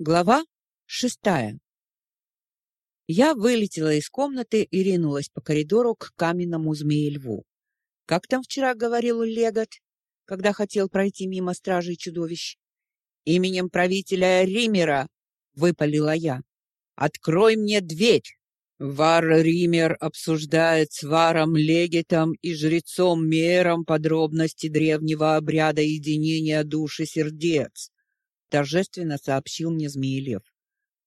Глава шестая. Я вылетела из комнаты и ринулась по коридору к каменному змеи-льву. Как там вчера говорил Легот, когда хотел пройти мимо стражей чудовищ? Именем правителя Римера выпалила я. Открой мне дверь. Вар Ример обсуждает с Варом Легетом и жрецом Мером подробности древнего обряда единения душ и сердец торжественно сообщил мне Змеелев.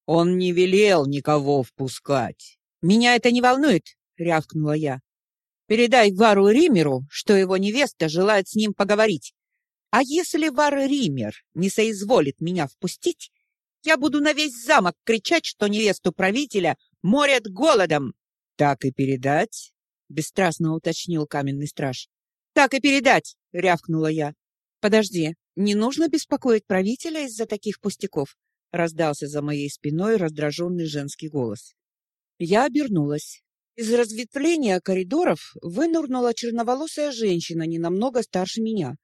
Он не велел никого впускать. Меня это не волнует, рявкнула я. Передай Вару Римеру, что его невеста желает с ним поговорить. А если Вар Ример не соизволит меня впустить, я буду на весь замок кричать, что невесту правителя морят голодом. Так и передать, бесстрастно уточнил каменный страж. Так и передать, рявкнула я. Подожди, не нужно беспокоить правителя из-за таких пустяков, раздался за моей спиной раздраженный женский голос. Я обернулась. Из разветвления коридоров вынырнула черноволосая женщина, не намного старше меня,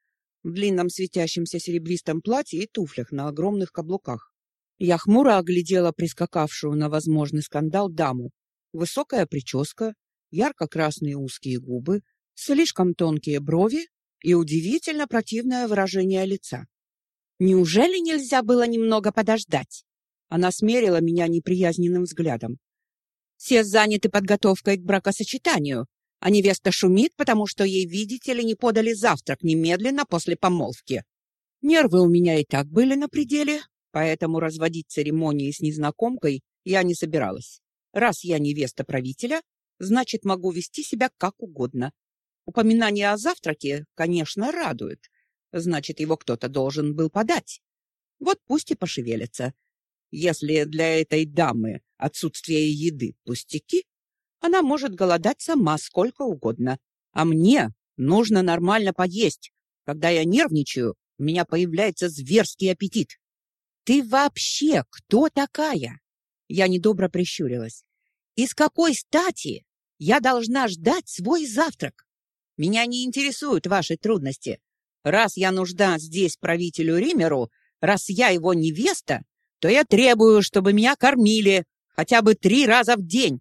в длинном светящемся серебристом платье и туфлях на огромных каблуках. Я хмуро оглядела прискакавшую на возможный скандал даму. Высокая прическа, ярко-красные узкие губы, слишком тонкие брови и удивительно противное выражение лица. Неужели нельзя было немного подождать? Она смерила меня неприязненным взглядом. Все заняты подготовкой к бракосочетанию, а невеста шумит, потому что ей, видите ли, не подали завтрак немедленно после помолвки. Нервы у меня и так были на пределе, поэтому разводить церемонии с незнакомкой я не собиралась. Раз я невеста правителя, значит, могу вести себя как угодно. Упоминание о завтраке, конечно, радует. Значит, его кто-то должен был подать. Вот пусть и пошевелится. Если для этой дамы отсутствие еды пустяки, она может голодать сама сколько угодно. А мне нужно нормально поесть. Когда я нервничаю, у меня появляется зверский аппетит. Ты вообще кто такая? Я недобро прищурилась. Из какой стати я должна ждать свой завтрак? Меня не интересуют ваши трудности. Раз я нужна здесь правителю Римеру, раз я его невеста, то я требую, чтобы меня кормили хотя бы три раза в день.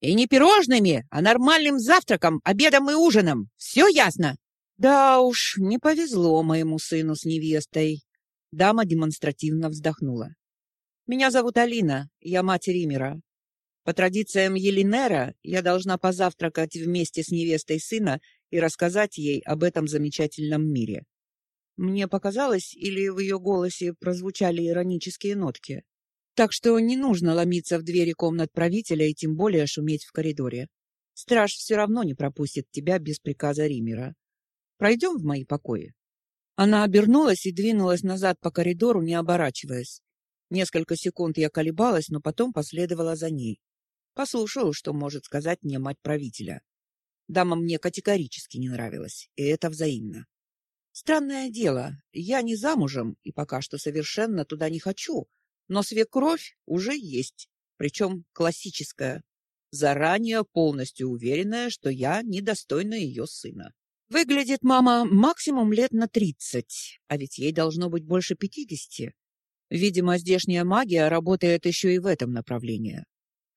И не пирожными, а нормальным завтраком, обедом и ужином. Все ясно? Да уж, не повезло моему сыну с невестой. Дама демонстративно вздохнула. Меня зовут Алина, я мать Римера. По традициям Елинера я должна позавтракать вместе с невестой сына и рассказать ей об этом замечательном мире. Мне показалось, или в ее голосе прозвучали иронические нотки. Так что не нужно ломиться в двери комнат правителя и тем более шуметь в коридоре. Страж все равно не пропустит тебя без приказа Римера. Пройдем в мои покои. Она обернулась и двинулась назад по коридору, не оборачиваясь. Несколько секунд я колебалась, но потом последовала за ней. Послушаю, что может сказать мне мать правителя. Дама мне категорически не нравилась, и это взаимно. Странное дело, я не замужем и пока что совершенно туда не хочу, но свекровь уже есть, причем классическая, заранее полностью уверенная, что я недостойна ее сына. Выглядит мама максимум лет на тридцать, а ведь ей должно быть больше пятидесяти. Видимо, здешняя магия работает еще и в этом направлении.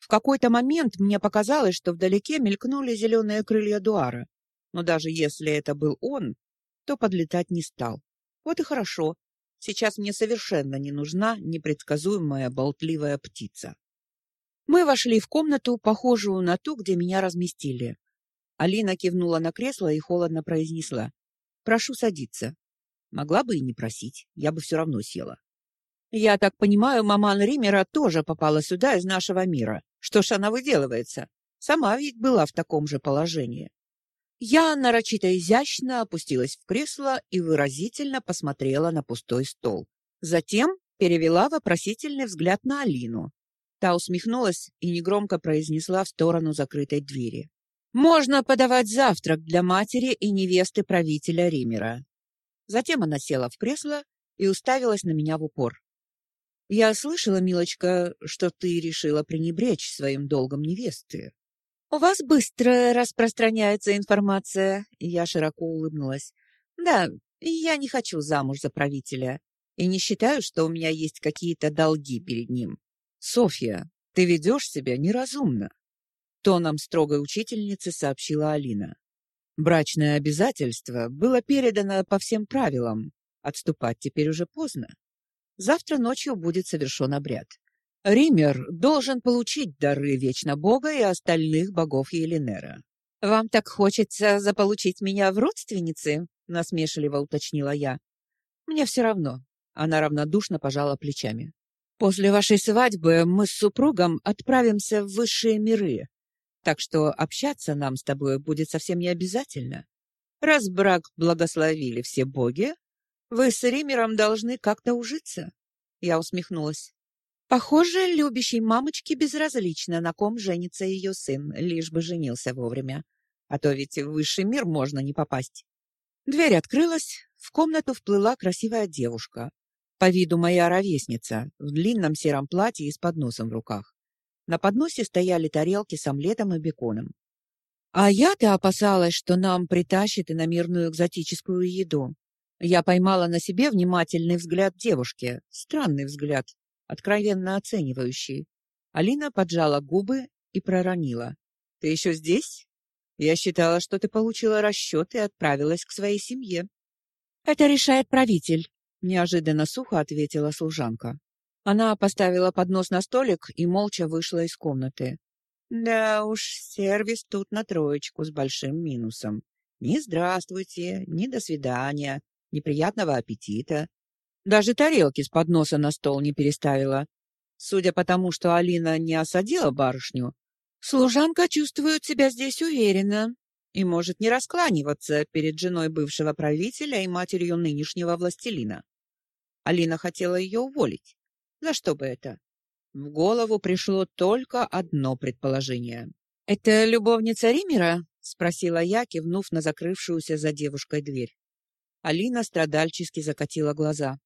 В какой-то момент мне показалось, что вдалеке мелькнули зеленые крылья Дуара. Но даже если это был он, то подлетать не стал. Вот и хорошо. Сейчас мне совершенно не нужна непредсказуемая болтливая птица. Мы вошли в комнату, похожую на ту, где меня разместили. Алина кивнула на кресло и холодно произнесла: "Прошу садиться". Могла бы и не просить, я бы все равно села. Я так понимаю, маман Римера тоже попала сюда из нашего мира. Что ж она выделывается? Сама ведь была в таком же положении. Я нарочито изящно опустилась в кресло и выразительно посмотрела на пустой стол. Затем перевела вопросительный взгляд на Алину. Та усмехнулась и негромко произнесла в сторону закрытой двери: "Можно подавать завтрак для матери и невесты правителя Римера". Затем она села в кресло и уставилась на меня в упор. Я слышала, милочка, что ты решила пренебречь своим долгом невесты. У вас быстро распространяется информация, я широко улыбнулась. Да, я не хочу замуж за правителя. и не считаю, что у меня есть какие-то долги перед ним. Софья, ты ведешь себя неразумно, тоном строгой учительницы сообщила Алина. Брачное обязательство было передано по всем правилам. Отступать теперь уже поздно. Завтра ночью будет совершен обряд. Ример должен получить дары Вечно Бога и остальных богов Еленера. Вам так хочется заполучить меня в родственницы? насмешливо уточнила я. Мне все равно. Она равнодушно пожала плечами. После вашей свадьбы мы с супругом отправимся в высшие миры. Так что общаться нам с тобой будет совсем не обязательно. Раз брак благословили все боги, вы с Римером должны как-то ужиться. Я усмехнулась. Похоже, любящей мамочке безразлично, на ком женится ее сын, лишь бы женился вовремя. А то ведь в высший мир можно не попасть. Дверь открылась, в комнату вплыла красивая девушка. По виду моя ровесница, в длинном сером платье и с подносом в руках. На подносе стояли тарелки с омлетом и беконом. А я-то опасалась, что нам притащат иномирную экзотическую еду. Я поймала на себе внимательный взгляд девушки, странный взгляд, откровенно оценивающий. Алина поджала губы и проронила: "Ты еще здесь? Я считала, что ты получила расчет и отправилась к своей семье". "Это решает правитель", неожиданно сухо ответила служанка. Она поставила поднос на столик и молча вышла из комнаты. Да уж, сервис тут на троечку с большим минусом. Ни здравствуйте, ни до свидания, неприятного аппетита. Даже тарелки с подноса на стол не переставила. Судя по тому, что Алина не осадила барышню, служанка чувствует себя здесь уверенно и может не раскланиваться перед женой бывшего правителя и матерью нынешнего властелина. Алина хотела ее уволить. За что бы это? В голову пришло только одно предположение. «Это любовница Римера?» — спросила я, кивнув на закрывшуюся за девушкой дверь. Алина страдальчески закатила глаза.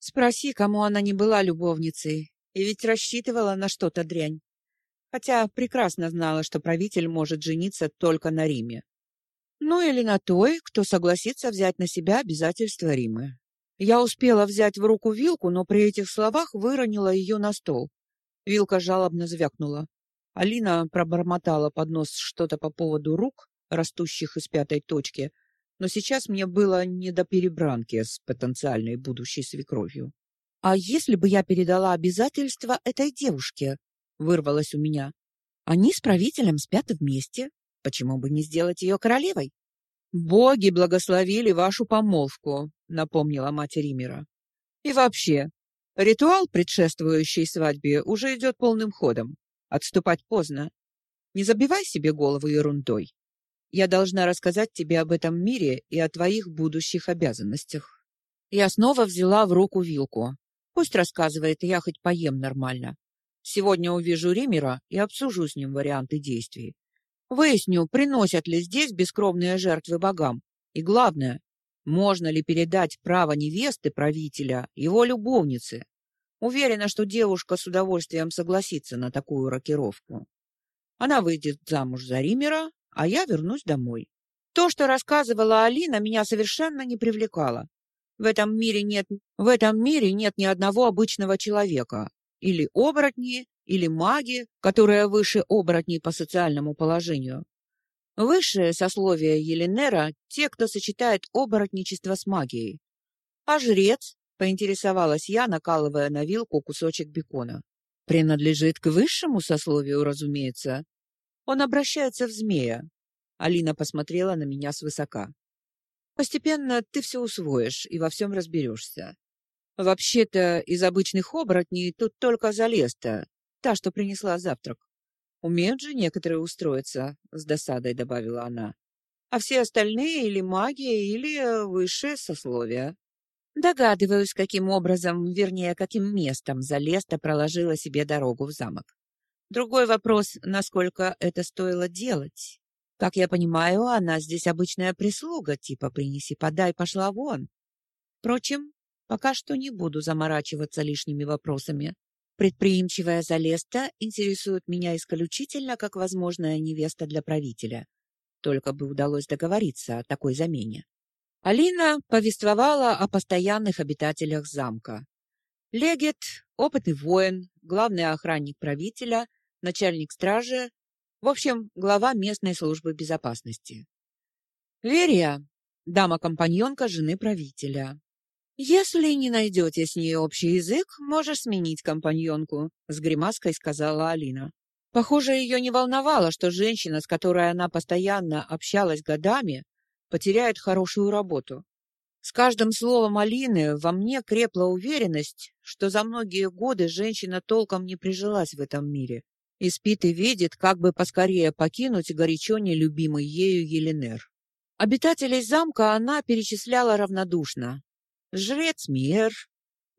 Спроси, кому она не была любовницей, и ведь рассчитывала на что-то дрянь. Хотя прекрасно знала, что правитель может жениться только на Риме. Ну или на той, кто согласится взять на себя обязательства Римы. Я успела взять в руку вилку, но при этих словах выронила ее на стол. Вилка жалобно звякнула. Алина пробормотала под нос что-то по поводу рук, растущих из пятой точки, но сейчас мне было не до перебранки с потенциальной будущей свекровью. А если бы я передала обязательства этой девушке, вырвалось у меня. Они с правителем спят вместе, почему бы не сделать ее королевой? Боги благословили вашу помолвку, напомнила мать Римера. И вообще, ритуал, предшествующий свадьбе, уже идет полным ходом. Отступать поздно. Не забивай себе голову ерундой. Я должна рассказать тебе об этом мире и о твоих будущих обязанностях. Я снова взяла в руку вилку. Пусть рассказывает, я хоть поем нормально. Сегодня увижу Римера и обсужу с ним варианты действий. Выясню, приносят ли здесь бескровные жертвы богам. И главное, можно ли передать право невесты правителя его любовнице. Уверена, что девушка с удовольствием согласится на такую рокировку. Она выйдет замуж за Римера, а я вернусь домой. То, что рассказывала Алина, меня совершенно не привлекало. В этом мире нет в этом мире нет ни одного обычного человека, или оборотни, или маги, которые выше оборотней по социальному положению. Высшее сословие Еленера те, кто сочетает оборотничество с магией. А жрец, поинтересовалась я, накалывая на вилку кусочек бекона. Принадлежит к высшему сословию, разумеется. Он обращается в змея. Алина посмотрела на меня свысока. Постепенно ты все усвоишь и во всем разберешься. Вообще-то из обычных оборотней тут только Залеста, та, что принесла завтрак. Умеют же некоторые устроиться, с досадой добавила она. А все остальные или маги, или высшее сословие. Догадываюсь, каким образом, вернее, каким местом Залеста проложила себе дорогу в замок. Другой вопрос, насколько это стоило делать. Как я понимаю, она здесь обычная прислуга, типа принеси, подай, пошла вон. Впрочем, пока что не буду заморачиваться лишними вопросами. Предприимчивая Залеста интересует меня исключительно как возможная невеста для правителя. Только бы удалось договориться о такой замене. Алина повествовала о постоянных обитателях замка. Легет – опытный воин, главный охранник правителя, начальник стражи, в общем, глава местной службы безопасности. Верия – дама-компаньонка жены правителя. «Если не найдете с ней общий язык, можешь сменить компаньонку», — с гримаской сказала Алина. Похоже, ее не волновало, что женщина, с которой она постоянно общалась годами, потеряет хорошую работу. С каждым словом Алины во мне крепла уверенность, что за многие годы женщина толком не прижилась в этом мире и спит и видит, как бы поскорее покинуть горячо нелюбимый ею Еленер. Обитателей замка она перечисляла равнодушно, жрец Мер,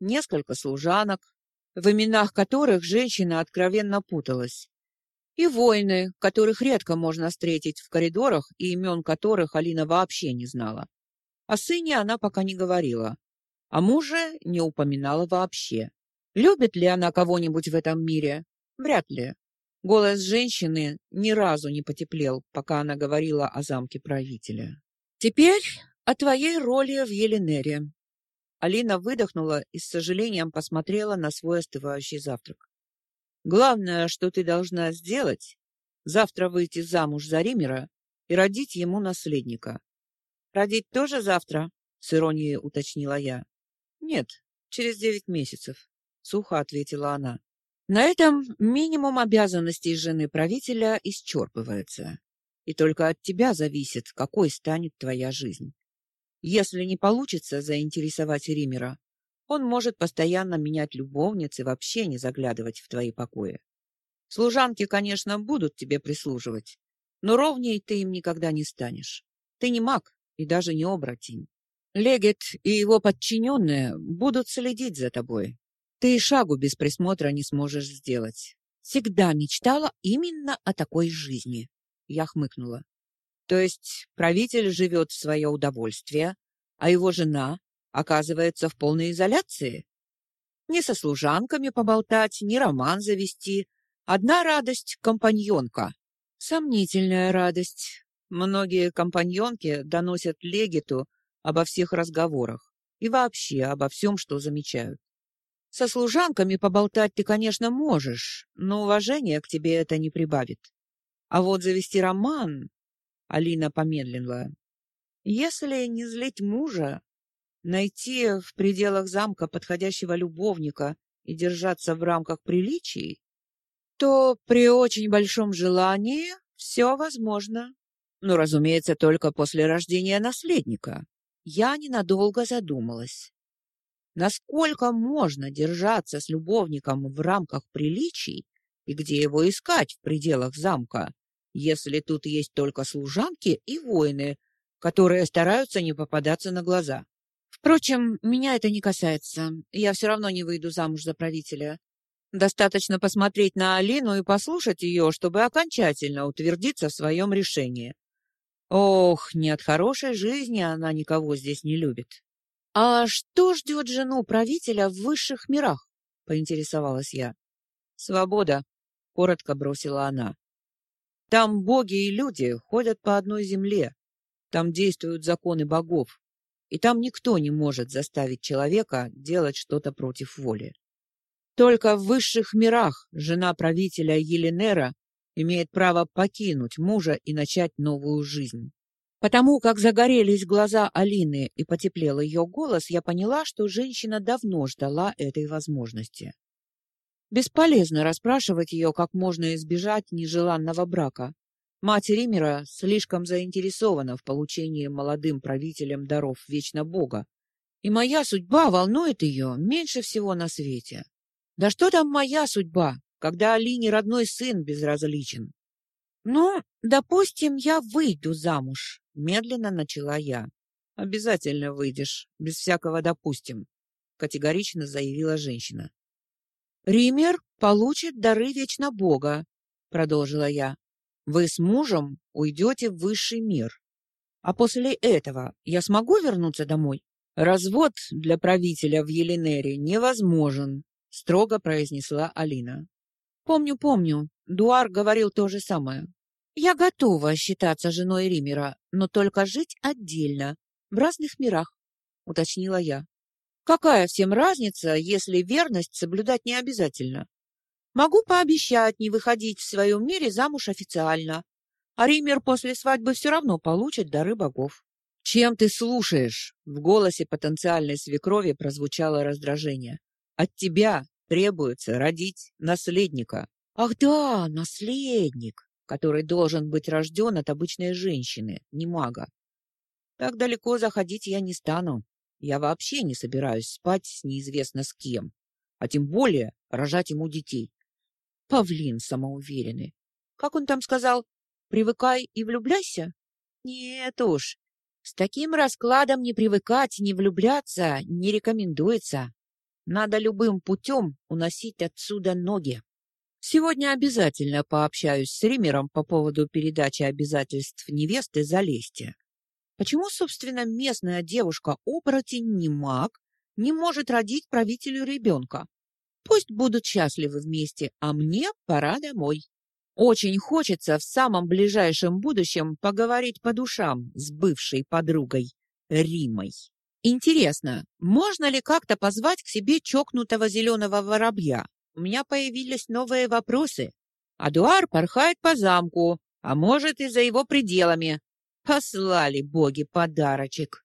несколько служанок, в именах которых женщина откровенно путалась, и воины, которых редко можно встретить в коридорах и имен которых Алина вообще не знала. О сыне она пока не говорила, о муже не упоминала вообще. Любит ли она кого-нибудь в этом мире? Вряд ли. Голос женщины ни разу не потеплел, пока она говорила о замке правителя. Теперь о твоей роли в Еленере. Алина выдохнула и с сожалением посмотрела на свой остывающий завтрак. Главное, что ты должна сделать, завтра выйти замуж за Римера и родить ему наследника. Родить тоже завтра? с иронией уточнила я. Нет, через девять месяцев, сухо ответила она. На этом минимум обязанностей жены правителя исчерпывается. И только от тебя зависит, какой станет твоя жизнь. Если не получится заинтересовать Римера, он может постоянно менять любовниц и вообще не заглядывать в твои покои. Служанки, конечно, будут тебе прислуживать, но ровней ты им никогда не станешь. Ты не маг и даже не оборотень. Легет и его подчиненные будут следить за тобой. Ты и шагу без присмотра не сможешь сделать. Всегда мечтала именно о такой жизни. Я хмыкнула. То есть правитель живет в свое удовольствие, а его жена оказывается в полной изоляции? Ни со служанками поболтать, ни роман завести. Одна радость — компаньонка. Сомнительная радость. Многие компаньонки доносят легиту обо всех разговорах и вообще обо всем, что замечают. Со служанками поболтать ты, конечно, можешь, но уважения к тебе это не прибавит. А вот завести роман Алина помедлила. Если не злить мужа, найти в пределах замка подходящего любовника и держаться в рамках приличий, то при очень большом желании все возможно. Но, разумеется, только после рождения наследника. Я ненадолго задумалась. Насколько можно держаться с любовником в рамках приличий и где его искать в пределах замка? если тут есть только служанки и воины, которые стараются не попадаться на глаза. Впрочем, меня это не касается. Я все равно не выйду замуж за правителя. Достаточно посмотреть на Алину и послушать ее, чтобы окончательно утвердиться в своем решении. Ох, не от хорошей жизни она никого здесь не любит. А что ждет жену правителя в высших мирах? поинтересовалась я. Свобода, коротко бросила она. Там боги и люди ходят по одной земле. Там действуют законы богов. И там никто не может заставить человека делать что-то против воли. Только в высших мирах жена правителя Еленера имеет право покинуть мужа и начать новую жизнь. Потому как загорелись глаза Алины и потеплел ее голос, я поняла, что женщина давно ждала этой возможности. Бесполезно расспрашивать ее, как можно избежать нежеланного брака. Мать Римера слишком заинтересована в получении молодым правителем даров Вечно Бога, и моя судьба волнует ее меньше всего на свете. Да что там моя судьба, когда Алине родной сын безразличен? Ну, допустим, я выйду замуж, медленно начала я. Обязательно выйдешь, без всякого допустим, категорично заявила женщина. Ример получит дары вечно Бога, продолжила я. Вы с мужем уйдете в высший мир. А после этого я смогу вернуться домой? Развод для правителя в Еленере невозможен, строго произнесла Алина. Помню, помню. Дуар говорил то же самое. Я готова считаться женой Римера, но только жить отдельно, В разных мирах, уточнила я. Какая всем разница, если верность соблюдать не обязательно? Могу пообещать не выходить в своем мире замуж официально, а Ример после свадьбы все равно получит дары богов. Чем ты слушаешь? В голосе потенциальной свекрови прозвучало раздражение. От тебя требуется родить наследника. Ах да, наследник, который должен быть рожден от обычной женщины, не мага. Так далеко заходить я не стану. Я вообще не собираюсь спать с неизвестно с кем, а тем более рожать ему детей. Павлин самоуверенный. Как он там сказал? Привыкай и влюбляйся? Нет уж. С таким раскладом не привыкать, не влюбляться не рекомендуется. Надо любым путем уносить отсюда ноги. Сегодня обязательно пообщаюсь с Римером по поводу передачи обязательств невесты Залесте. Почему, собственно, местная девушка-оборотень не маг, не может родить правителю ребенка? Пусть будут счастливы вместе, а мне пора домой. Очень хочется в самом ближайшем будущем поговорить по душам с бывшей подругой Римой. Интересно, можно ли как-то позвать к себе чокнутого зеленого воробья? У меня появились новые вопросы. Адуар порхает по замку, а может и за его пределами. Послали боги подарочек.